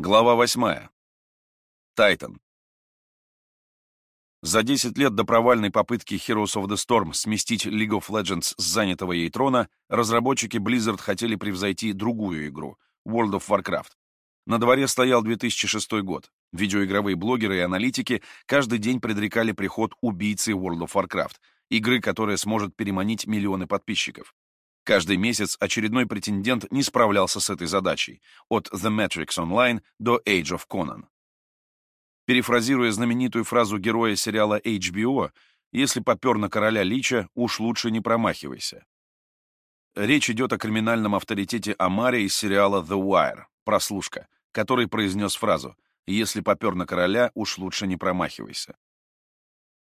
Глава 8. Тайтан. За 10 лет до провальной попытки Heroes of the Storm сместить League of Legends с занятого ей трона, разработчики Blizzard хотели превзойти другую игру — World of Warcraft. На дворе стоял 2006 год. Видеоигровые блогеры и аналитики каждый день предрекали приход убийцы World of Warcraft, игры, которая сможет переманить миллионы подписчиков. Каждый месяц очередной претендент не справлялся с этой задачей, от The Matrix Online до Age of Conan. Перефразируя знаменитую фразу героя сериала HBO, если попер на короля Лича, уж лучше не промахивайся. Речь идет о криминальном авторитете Амаре из сериала The Wire, прослушка, который произнес фразу «Если попер на короля, уж лучше не промахивайся».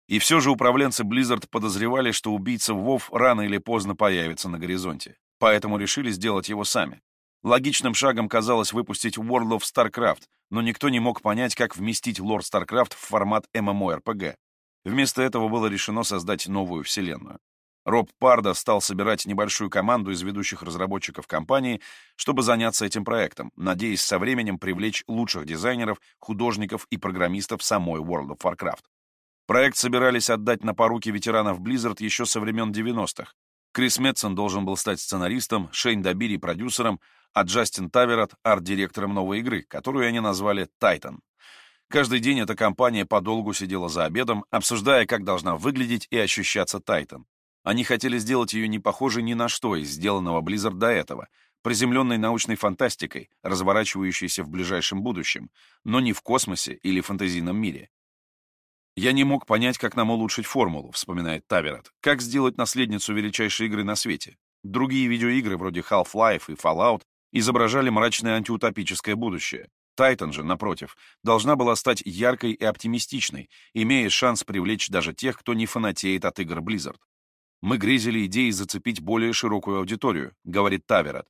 И все же управленцы Blizzard подозревали, что убийца Вов рано или поздно появится на горизонте, поэтому решили сделать его сами. Логичным шагом казалось выпустить World of StarCraft, но никто не мог понять, как вместить лор StarCraft в формат MMORPG. Вместо этого было решено создать новую вселенную. Роб Парда стал собирать небольшую команду из ведущих разработчиков компании, чтобы заняться этим проектом, надеясь со временем привлечь лучших дизайнеров, художников и программистов самой World of Warcraft. Проект собирались отдать на поруки ветеранов Blizzard еще со времен 90-х. Крис Метсон должен был стать сценаристом, Шейн Добири — продюсером, а Джастин Таверот — арт-директором новой игры, которую они назвали «Тайтан». Каждый день эта компания подолгу сидела за обедом, обсуждая, как должна выглядеть и ощущаться Тайтан. Они хотели сделать ее не похожей ни на что из сделанного Blizzard до этого, приземленной научной фантастикой, разворачивающейся в ближайшем будущем, но не в космосе или фэнтезийном мире. «Я не мог понять, как нам улучшить формулу», — вспоминает Таверат. «Как сделать наследницу величайшей игры на свете? Другие видеоигры, вроде Half-Life и Fallout, изображали мрачное антиутопическое будущее. Titan же, напротив, должна была стать яркой и оптимистичной, имея шанс привлечь даже тех, кто не фанатеет от игр Blizzard. «Мы грезили идеей зацепить более широкую аудиторию», — говорит Таверат.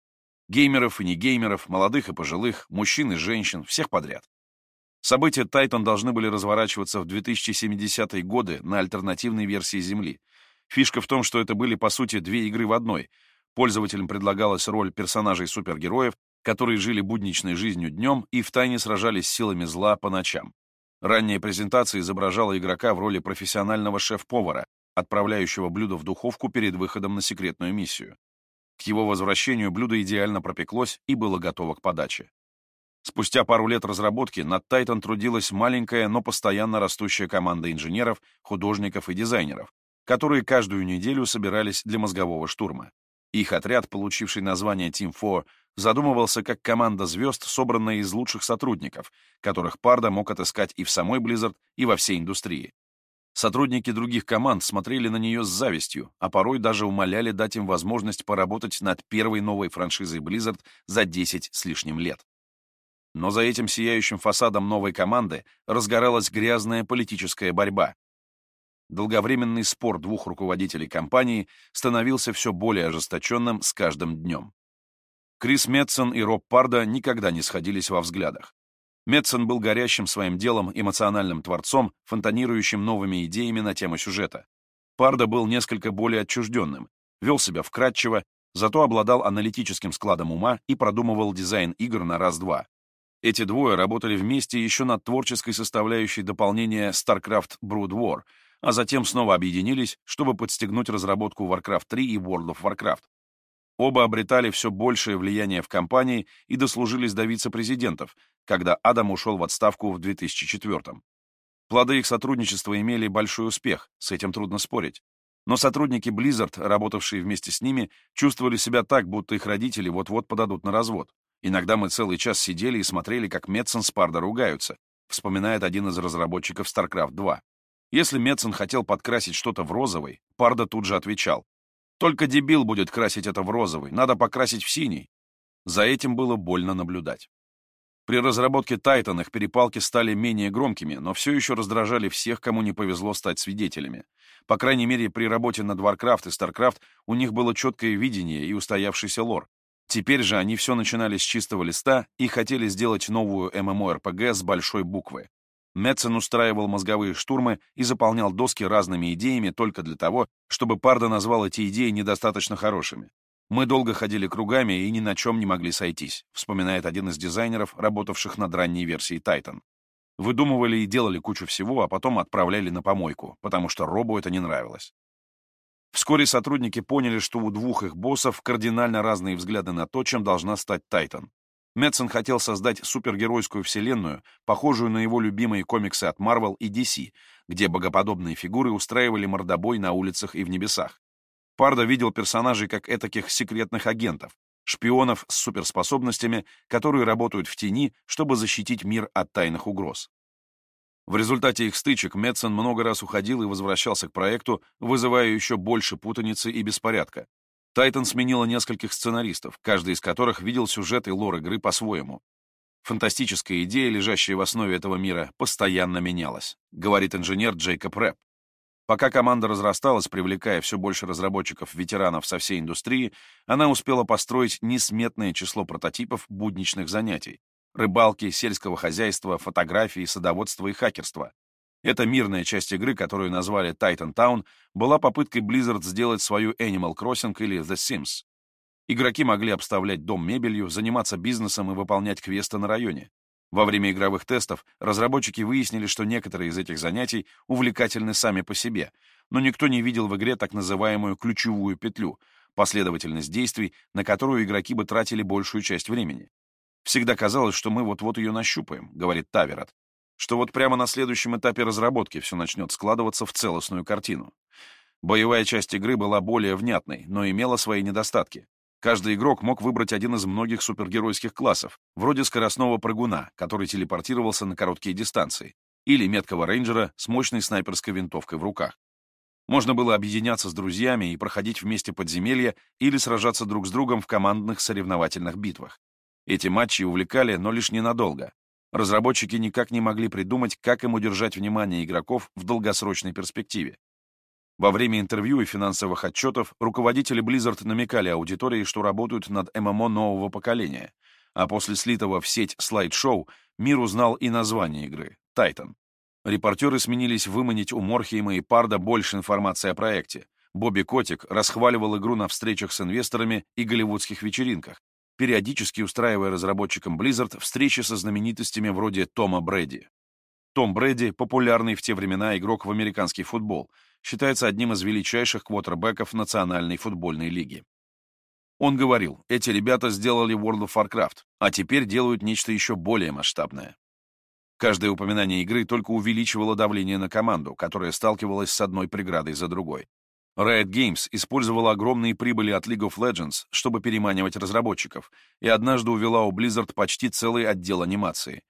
«Геймеров и не геймеров, молодых и пожилых, мужчин и женщин, всех подряд. События Тайтон должны были разворачиваться в 2070-е годы на альтернативной версии Земли. Фишка в том, что это были, по сути, две игры в одной. Пользователям предлагалась роль персонажей-супергероев, которые жили будничной жизнью днем и втайне сражались с силами зла по ночам. Ранняя презентация изображала игрока в роли профессионального шеф-повара, отправляющего блюдо в духовку перед выходом на секретную миссию. К его возвращению блюдо идеально пропеклось и было готово к подаче. Спустя пару лет разработки над Titan трудилась маленькая, но постоянно растущая команда инженеров, художников и дизайнеров, которые каждую неделю собирались для мозгового штурма. Их отряд, получивший название Team 4, задумывался как команда звезд, собранная из лучших сотрудников, которых Парда мог отыскать и в самой Blizzard, и во всей индустрии. Сотрудники других команд смотрели на нее с завистью, а порой даже умоляли дать им возможность поработать над первой новой франшизой Blizzard за 10 с лишним лет. Но за этим сияющим фасадом новой команды разгоралась грязная политическая борьба. Долговременный спор двух руководителей компании становился все более ожесточенным с каждым днем. Крис Метсон и Роб Парда никогда не сходились во взглядах. Метсон был горящим своим делом эмоциональным творцом, фонтанирующим новыми идеями на тему сюжета. Парда был несколько более отчужденным, вел себя вкратчиво, зато обладал аналитическим складом ума и продумывал дизайн игр на раз-два. Эти двое работали вместе еще над творческой составляющей дополнения StarCraft Brood War, а затем снова объединились, чтобы подстегнуть разработку Warcraft 3 и World of Warcraft. Оба обретали все большее влияние в компании и дослужились до вице-президентов, когда Адам ушел в отставку в 2004 -м. Плоды их сотрудничества имели большой успех, с этим трудно спорить. Но сотрудники Blizzard, работавшие вместе с ними, чувствовали себя так, будто их родители вот-вот подадут на развод. Иногда мы целый час сидели и смотрели, как Метсон с Парда ругаются, вспоминает один из разработчиков StarCraft 2. Если Метсон хотел подкрасить что-то в розовый, Парда тут же отвечал. «Только дебил будет красить это в розовый, надо покрасить в синий». За этим было больно наблюдать. При разработке Тайтан их перепалки стали менее громкими, но все еще раздражали всех, кому не повезло стать свидетелями. По крайней мере, при работе над Warcraft и StarCraft у них было четкое видение и устоявшийся лор. Теперь же они все начинали с чистого листа и хотели сделать новую MMORPG с большой буквы. Метсон устраивал мозговые штурмы и заполнял доски разными идеями только для того, чтобы Парда назвал эти идеи недостаточно хорошими. «Мы долго ходили кругами и ни на чем не могли сойтись», вспоминает один из дизайнеров, работавших над ранней версией Titan. Выдумывали и делали кучу всего, а потом отправляли на помойку, потому что Робу это не нравилось. Вскоре сотрудники поняли, что у двух их боссов кардинально разные взгляды на то, чем должна стать Тайтан. Мэтсон хотел создать супергеройскую вселенную, похожую на его любимые комиксы от Marvel и DC, где богоподобные фигуры устраивали мордобой на улицах и в небесах. Пардо видел персонажей как этаких секретных агентов, шпионов с суперспособностями, которые работают в тени, чтобы защитить мир от тайных угроз. В результате их стычек Метсон много раз уходил и возвращался к проекту, вызывая еще больше путаницы и беспорядка. Тайтан сменила нескольких сценаристов, каждый из которых видел сюжет и лор игры по-своему. Фантастическая идея, лежащая в основе этого мира, постоянно менялась, говорит инженер Джейкоб Рэп. Пока команда разрасталась, привлекая все больше разработчиков-ветеранов со всей индустрии, она успела построить несметное число прототипов будничных занятий, рыбалки, сельского хозяйства, фотографии, садоводства и хакерства. Эта мирная часть игры, которую назвали Titan Town, была попыткой Blizzard сделать свою Animal Crossing или The Sims. Игроки могли обставлять дом мебелью, заниматься бизнесом и выполнять квесты на районе. Во время игровых тестов разработчики выяснили, что некоторые из этих занятий увлекательны сами по себе, но никто не видел в игре так называемую ключевую петлю — последовательность действий, на которую игроки бы тратили большую часть времени. Всегда казалось, что мы вот-вот ее нащупаем, говорит Таверат, что вот прямо на следующем этапе разработки все начнет складываться в целостную картину. Боевая часть игры была более внятной, но имела свои недостатки. Каждый игрок мог выбрать один из многих супергеройских классов, вроде скоростного прыгуна, который телепортировался на короткие дистанции, или меткого рейнджера с мощной снайперской винтовкой в руках. Можно было объединяться с друзьями и проходить вместе подземелья или сражаться друг с другом в командных соревновательных битвах. Эти матчи увлекали, но лишь ненадолго. Разработчики никак не могли придумать, как им удержать внимание игроков в долгосрочной перспективе. Во время интервью и финансовых отчетов руководители Blizzard намекали аудитории, что работают над ММО нового поколения, а после слитого в сеть слайд-шоу мир узнал и название игры — «Тайтан». Репортеры сменились выманить у Морхейма и Парда больше информации о проекте. Бобби Котик расхваливал игру на встречах с инвесторами и голливудских вечеринках, периодически устраивая разработчикам Blizzard встречи со знаменитостями вроде Тома Брэди. Том Брэди — популярный в те времена игрок в американский футбол, считается одним из величайших квотербеков Национальной футбольной лиги. Он говорил, эти ребята сделали World of Warcraft, а теперь делают нечто еще более масштабное. Каждое упоминание игры только увеличивало давление на команду, которая сталкивалась с одной преградой за другой. Riot Games использовала огромные прибыли от League of Legends, чтобы переманивать разработчиков, и однажды увела у Blizzard почти целый отдел анимации.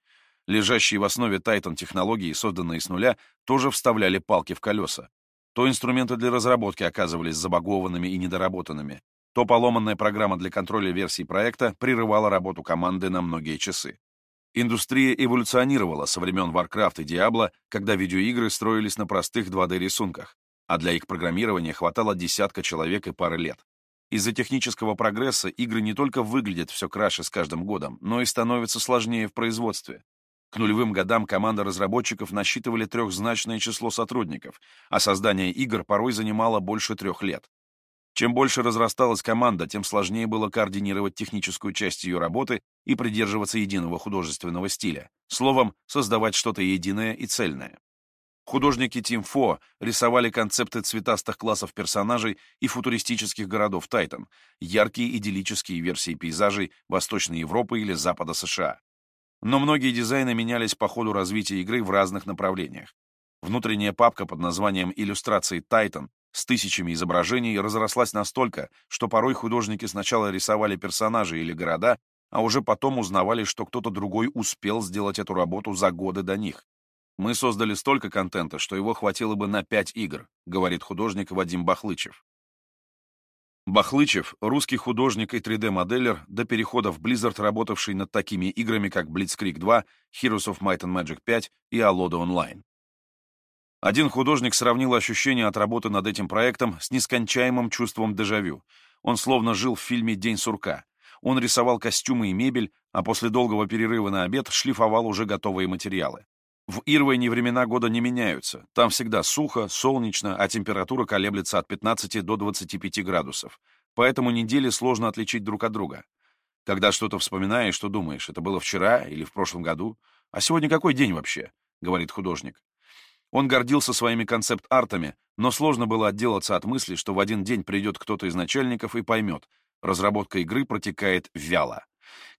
Лежащие в основе Titan технологии, созданные с нуля, тоже вставляли палки в колеса. То инструменты для разработки оказывались забагованными и недоработанными, то поломанная программа для контроля версий проекта прерывала работу команды на многие часы. Индустрия эволюционировала со времен Warcraft и Diablo, когда видеоигры строились на простых 2D-рисунках а для их программирования хватало десятка человек и пары лет. Из-за технического прогресса игры не только выглядят все краше с каждым годом, но и становятся сложнее в производстве. К нулевым годам команда разработчиков насчитывали трехзначное число сотрудников, а создание игр порой занимало больше трех лет. Чем больше разрасталась команда, тем сложнее было координировать техническую часть ее работы и придерживаться единого художественного стиля. Словом, создавать что-то единое и цельное. Художники Тим Фо рисовали концепты цветастых классов персонажей и футуристических городов Тайтан, яркие идиллические версии пейзажей Восточной Европы или Запада США. Но многие дизайны менялись по ходу развития игры в разных направлениях. Внутренняя папка под названием «Иллюстрации Тайтан» с тысячами изображений разрослась настолько, что порой художники сначала рисовали персонажей или города, а уже потом узнавали, что кто-то другой успел сделать эту работу за годы до них. Мы создали столько контента, что его хватило бы на пять игр, говорит художник Вадим Бахлычев. Бахлычев — русский художник и 3D-моделлер, до перехода в Blizzard, работавший над такими играми, как Blitzkrieg 2, Heroes of Might and Magic 5 и Aloda Online. Один художник сравнил ощущение от работы над этим проектом с нескончаемым чувством дежавю. Он словно жил в фильме «День сурка». Он рисовал костюмы и мебель, а после долгого перерыва на обед шлифовал уже готовые материалы. В Ирвайне времена года не меняются. Там всегда сухо, солнечно, а температура колеблется от 15 до 25 градусов. поэтому недели сложно отличить друг от друга. Когда что-то вспоминаешь, что думаешь, это было вчера или в прошлом году, а сегодня какой день вообще, говорит художник. Он гордился своими концепт-артами, но сложно было отделаться от мысли, что в один день придет кто-то из начальников и поймет, разработка игры протекает вяло.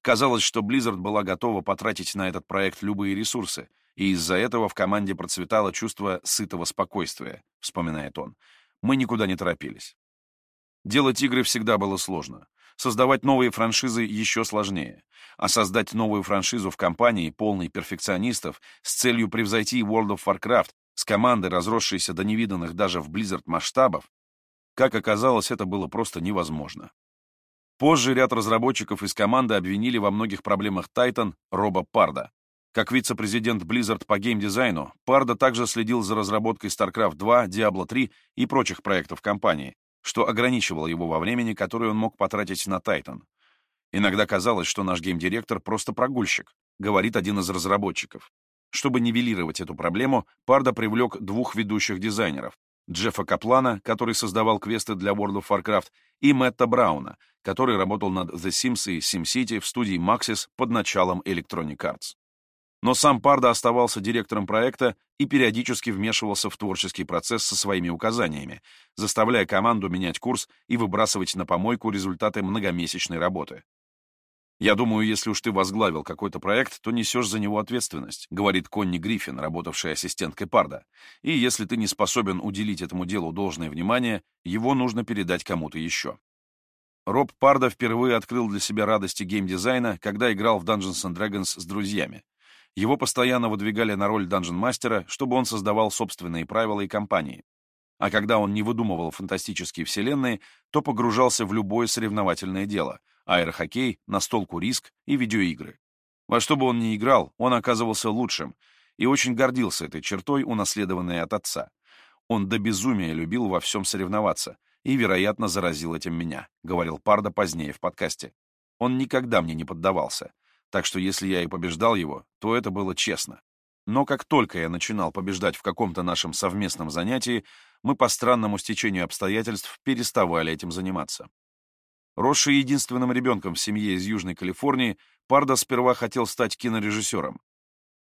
Казалось, что Blizzard была готова потратить на этот проект любые ресурсы, и из-за этого в команде процветало чувство сытого спокойствия, вспоминает он. Мы никуда не торопились. Делать игры всегда было сложно. Создавать новые франшизы еще сложнее. А создать новую франшизу в компании, полной перфекционистов, с целью превзойти World of Warcraft, с командой, разросшейся до невиданных даже в Blizzard масштабов, как оказалось, это было просто невозможно. Позже ряд разработчиков из команды обвинили во многих проблемах Titan Роба Парда. Как вице-президент Blizzard по геймдизайну, Парда также следил за разработкой StarCraft 2, Diablo 3 и прочих проектов компании, что ограничивало его во времени, которое он мог потратить на Titan. Иногда казалось, что наш геймдиректор просто прогульщик, говорит один из разработчиков. Чтобы нивелировать эту проблему, Парда привлек двух ведущих дизайнеров Джеффа Каплана, который создавал квесты для World of Warcraft, и Мэтта Брауна, который работал над The Sims и SimCity в студии Maxis под началом Electronic Arts. Но сам Парда оставался директором проекта и периодически вмешивался в творческий процесс со своими указаниями, заставляя команду менять курс и выбрасывать на помойку результаты многомесячной работы. «Я думаю, если уж ты возглавил какой-то проект, то несешь за него ответственность», говорит Конни Гриффин, работавшая ассистенткой Парда. «И если ты не способен уделить этому делу должное внимание, его нужно передать кому-то еще». Роб Парда впервые открыл для себя радости геймдизайна, когда играл в Dungeons Dragons с друзьями. Его постоянно выдвигали на роль данжен-мастера, чтобы он создавал собственные правила и компании. А когда он не выдумывал фантастические вселенные, то погружался в любое соревновательное дело — аэрохоккей, настолку риск и видеоигры. Во что бы он ни играл, он оказывался лучшим и очень гордился этой чертой, унаследованной от отца. Он до безумия любил во всем соревноваться и, вероятно, заразил этим меня, говорил Парда позднее в подкасте. Он никогда мне не поддавался, так что если я и побеждал его, то это было честно. Но как только я начинал побеждать в каком-то нашем совместном занятии, мы по странному стечению обстоятельств переставали этим заниматься. Росший единственным ребенком в семье из Южной Калифорнии, Парда сперва хотел стать кинорежиссером.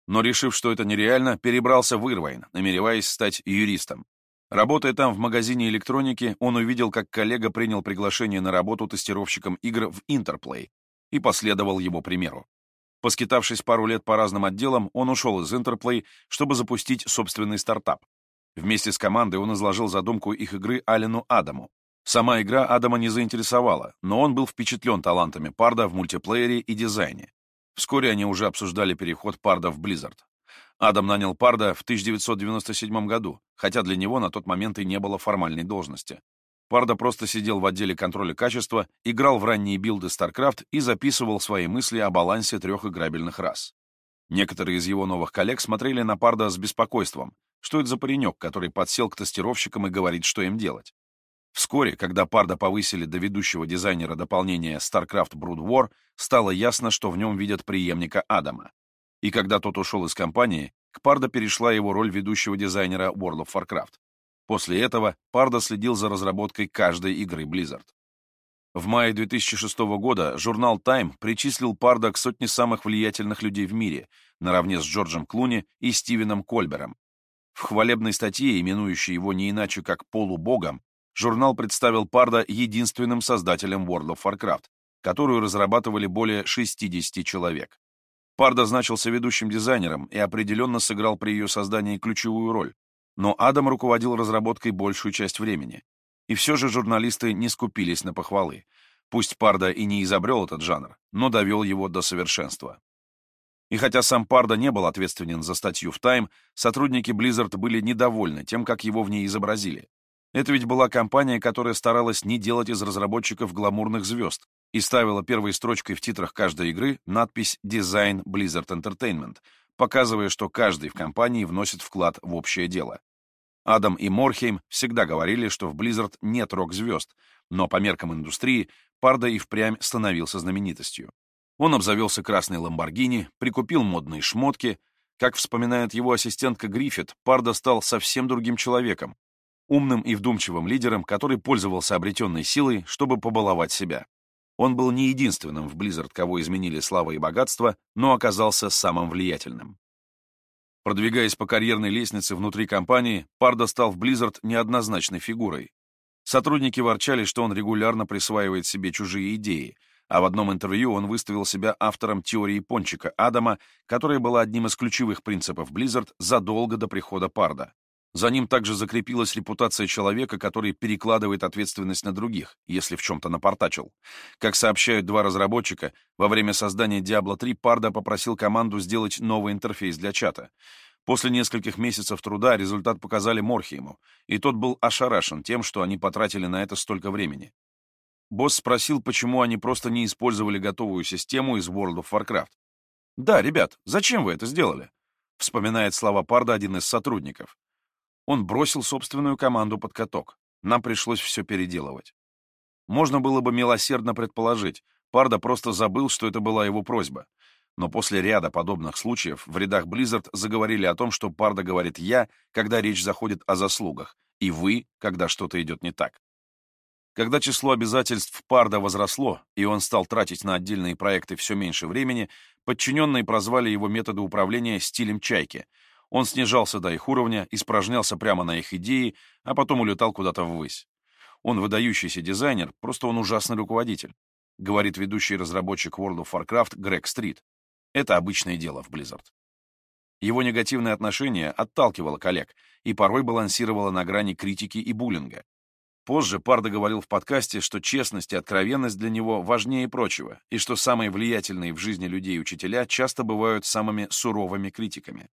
Но, решив, что это нереально, перебрался в Ирвайн, намереваясь стать юристом. Работая там в магазине электроники, он увидел, как коллега принял приглашение на работу тестировщиком игр в Интерплей и последовал его примеру. Поскитавшись пару лет по разным отделам, он ушел из Интерплей, чтобы запустить собственный стартап. Вместе с командой он изложил задумку их игры Алену Адаму. Сама игра Адама не заинтересовала, но он был впечатлен талантами Парда в мультиплеере и дизайне. Вскоре они уже обсуждали переход Парда в Blizzard. Адам нанял Парда в 1997 году, хотя для него на тот момент и не было формальной должности. Парда просто сидел в отделе контроля качества, играл в ранние билды StarCraft и записывал свои мысли о балансе трех играбельных рас. Некоторые из его новых коллег смотрели на Парда с беспокойством. Что это за паренек, который подсел к тестировщикам и говорит, что им делать? Вскоре, когда Парда повысили до ведущего дизайнера дополнения StarCraft Brood War, стало ясно, что в нем видят преемника Адама. И когда тот ушел из компании, к Парда перешла его роль ведущего дизайнера World of Warcraft. После этого Парда следил за разработкой каждой игры Blizzard. В мае 2006 года журнал Time причислил Парда к сотне самых влиятельных людей в мире, наравне с Джорджем Клуни и Стивеном Кольбером. В хвалебной статье, именующей его не иначе как полубогом, журнал представил Парда единственным создателем World of Warcraft, которую разрабатывали более 60 человек. Парда значился ведущим дизайнером и определенно сыграл при ее создании ключевую роль, но Адам руководил разработкой большую часть времени. И все же журналисты не скупились на похвалы. Пусть Парда и не изобрел этот жанр, но довел его до совершенства. И хотя сам Парда не был ответственен за статью в Time, сотрудники Blizzard были недовольны тем, как его в ней изобразили. Это ведь была компания, которая старалась не делать из разработчиков гламурных звезд и ставила первой строчкой в титрах каждой игры надпись «Design Blizzard Entertainment», показывая, что каждый в компании вносит вклад в общее дело. Адам и Морхейм всегда говорили, что в Blizzard нет рок-звезд, но по меркам индустрии Парда и впрямь становился знаменитостью. Он обзавелся красной Ламборгини, прикупил модные шмотки. Как вспоминает его ассистентка Гриффит, Парда стал совсем другим человеком, умным и вдумчивым лидером, который пользовался обретенной силой, чтобы побаловать себя. Он был не единственным в Blizzard, кого изменили слава и богатство, но оказался самым влиятельным. Продвигаясь по карьерной лестнице внутри компании, Пардо стал в Blizzard неоднозначной фигурой. Сотрудники ворчали, что он регулярно присваивает себе чужие идеи, а в одном интервью он выставил себя автором теории пончика Адама, которая была одним из ключевых принципов Blizzard задолго до прихода Парда. За ним также закрепилась репутация человека, который перекладывает ответственность на других, если в чем-то напортачил. Как сообщают два разработчика, во время создания Diablo 3 Парда попросил команду сделать новый интерфейс для чата. После нескольких месяцев труда результат показали Морхейму, и тот был ошарашен тем, что они потратили на это столько времени. Босс спросил, почему они просто не использовали готовую систему из World of Warcraft. «Да, ребят, зачем вы это сделали?» — вспоминает слова Парда один из сотрудников. Он бросил собственную команду под каток. Нам пришлось все переделывать. Можно было бы милосердно предположить, Парда просто забыл, что это была его просьба. Но после ряда подобных случаев в рядах Blizzard заговорили о том, что Парда говорит «я», когда речь заходит о заслугах, и «вы», когда что-то идет не так. Когда число обязательств Парда возросло, и он стал тратить на отдельные проекты все меньше времени, подчиненные прозвали его методы управления стилем чайки. Он снижался до их уровня, испражнялся прямо на их идеи, а потом улетал куда-то ввысь. Он выдающийся дизайнер, просто он ужасный руководитель, говорит ведущий разработчик World of Warcraft Грег Стрит. Это обычное дело в Blizzard. Его негативное отношение отталкивало коллег и порой балансировало на грани критики и буллинга. Позже Пардо говорил в подкасте, что честность и откровенность для него важнее прочего, и что самые влиятельные в жизни людей учителя часто бывают самыми суровыми критиками.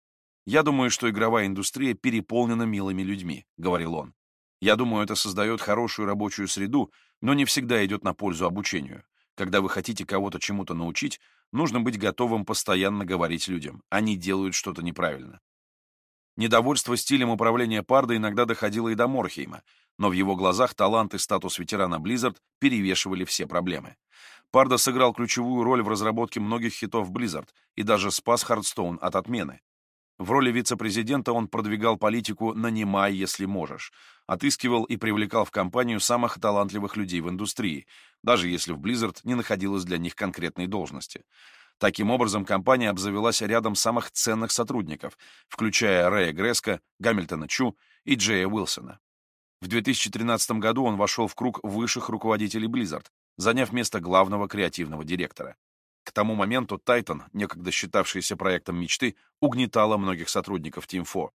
«Я думаю, что игровая индустрия переполнена милыми людьми», — говорил он. «Я думаю, это создает хорошую рабочую среду, но не всегда идет на пользу обучению. Когда вы хотите кого-то чему-то научить, нужно быть готовым постоянно говорить людям. Они делают что-то неправильно. Недовольство стилем управления Парда иногда доходило и до Морхейма, но в его глазах талант и статус ветерана Blizzard перевешивали все проблемы. Парда сыграл ключевую роль в разработке многих хитов Blizzard и даже спас Hearthstone от отмены. В роли вице-президента он продвигал политику «нанимай, если можешь», отыскивал и привлекал в компанию самых талантливых людей в индустрии, даже если в Blizzard не находилось для них конкретной должности. Таким образом, компания обзавелась рядом самых ценных сотрудников, включая Рэя Греска, Гамильтона Чу и Джея Уилсона. В 2013 году он вошел в круг высших руководителей Blizzard, заняв место главного креативного директора. К тому моменту Titan, некогда считавшийся проектом мечты, угнетала многих сотрудников Team 4.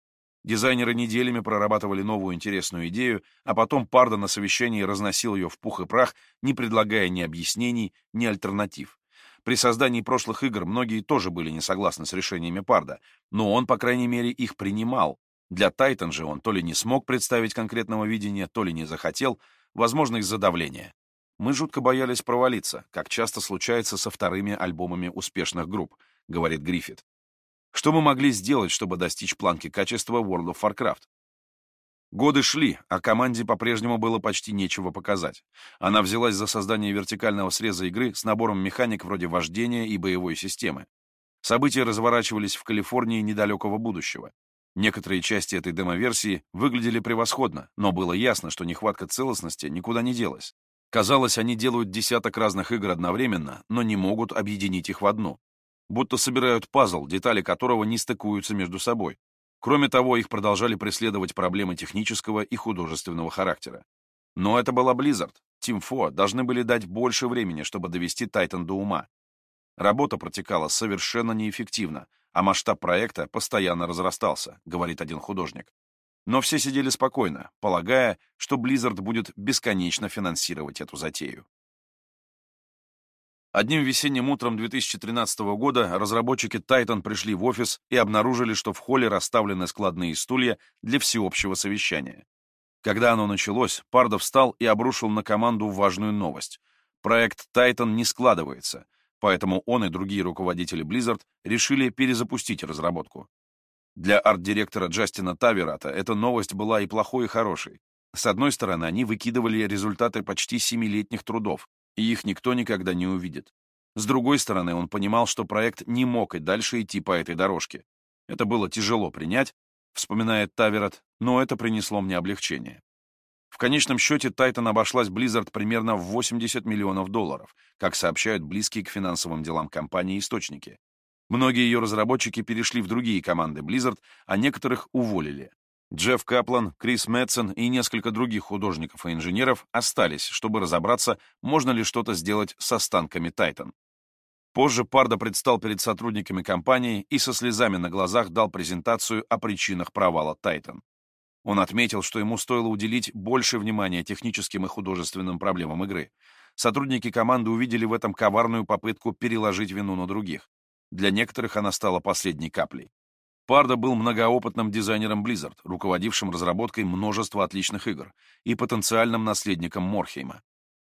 Дизайнеры неделями прорабатывали новую интересную идею, а потом Парда на совещании разносил ее в пух и прах, не предлагая ни объяснений, ни альтернатив. При создании прошлых игр многие тоже были не согласны с решениями Парда, но он, по крайней мере, их принимал. Для Titan же он то ли не смог представить конкретного видения, то ли не захотел, возможно, из-за давления. Мы жутко боялись провалиться, как часто случается со вторыми альбомами успешных групп, говорит Гриффит. Что мы могли сделать, чтобы достичь планки качества World of Warcraft? Годы шли, а команде по-прежнему было почти нечего показать. Она взялась за создание вертикального среза игры с набором механик вроде вождения и боевой системы. События разворачивались в Калифорнии недалекого будущего. Некоторые части этой демо-версии выглядели превосходно, но было ясно, что нехватка целостности никуда не делась. Казалось, они делают десяток разных игр одновременно, но не могут объединить их в одну. Будто собирают пазл, детали которого не стыкуются между собой. Кроме того, их продолжали преследовать проблемы технического и художественного характера. Но это была Blizzard. Team 4 должны были дать больше времени, чтобы довести Titan до ума. Работа протекала совершенно неэффективно, а масштаб проекта постоянно разрастался, говорит один художник. Но все сидели спокойно, полагая, что Blizzard будет бесконечно финансировать эту затею. Одним весенним утром 2013 года разработчики Titan пришли в офис и обнаружили, что в холле расставлены складные стулья для всеобщего совещания. Когда оно началось, Пардов встал и обрушил на команду важную новость. Проект Titan не складывается, поэтому он и другие руководители Blizzard решили перезапустить разработку. Для арт-директора Джастина Таверата эта новость была и плохой, и хорошей. С одной стороны, они выкидывали результаты почти семилетних трудов, и их никто никогда не увидит. С другой стороны, он понимал, что проект не мог и дальше идти по этой дорожке. Это было тяжело принять, вспоминает Таверот, но это принесло мне облегчение. В конечном счете Titan обошлась Blizzard примерно в 80 миллионов долларов, как сообщают близкие к финансовым делам компании источники. Многие ее разработчики перешли в другие команды Blizzard, а некоторых уволили. Джефф Каплан, Крис Мэтсон и несколько других художников и инженеров остались, чтобы разобраться, можно ли что-то сделать с останками Titan. Позже Пардо предстал перед сотрудниками компании и со слезами на глазах дал презентацию о причинах провала Titan. Он отметил, что ему стоило уделить больше внимания техническим и художественным проблемам игры. Сотрудники команды увидели в этом коварную попытку переложить вину на других. Для некоторых она стала последней каплей. Пардо был многоопытным дизайнером Blizzard, руководившим разработкой множества отличных игр и потенциальным наследником Морхейма.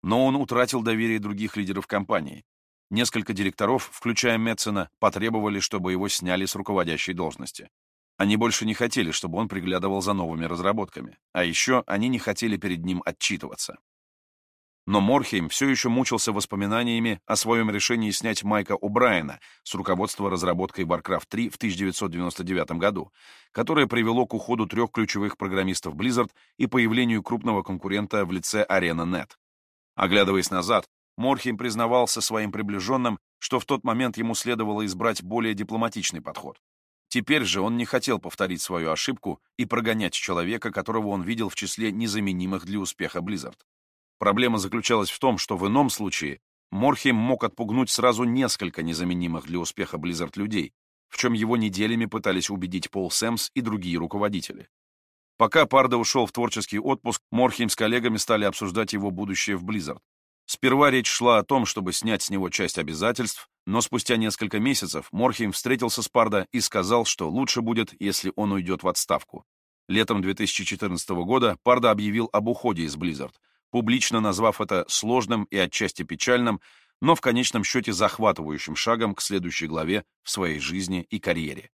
Но он утратил доверие других лидеров компании. Несколько директоров, включая Метцена, потребовали, чтобы его сняли с руководящей должности. Они больше не хотели, чтобы он приглядывал за новыми разработками. А еще они не хотели перед ним отчитываться. Но Морхейм все еще мучился воспоминаниями о своем решении снять Майка О'Брайена с руководства разработкой Warcraft 3 в 1999 году, которое привело к уходу трех ключевых программистов Blizzard и появлению крупного конкурента в лице ArenaNet. Оглядываясь назад, Морхейм признавался своим приближенным, что в тот момент ему следовало избрать более дипломатичный подход. Теперь же он не хотел повторить свою ошибку и прогонять человека, которого он видел в числе незаменимых для успеха Blizzard. Проблема заключалась в том, что в ином случае Морхейм мог отпугнуть сразу несколько незаменимых для успеха Blizzard людей, в чем его неделями пытались убедить Пол Сэмс и другие руководители. Пока Парда ушел в творческий отпуск, Морхейм с коллегами стали обсуждать его будущее в Blizzard. Сперва речь шла о том, чтобы снять с него часть обязательств, но спустя несколько месяцев Морхейм встретился с Пардо и сказал, что лучше будет, если он уйдет в отставку. Летом 2014 года Пардо объявил об уходе из Blizzard, публично назвав это сложным и отчасти печальным, но в конечном счете захватывающим шагом к следующей главе в своей жизни и карьере.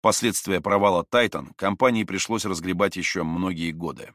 Последствия провала Titan компании пришлось разгребать еще многие годы.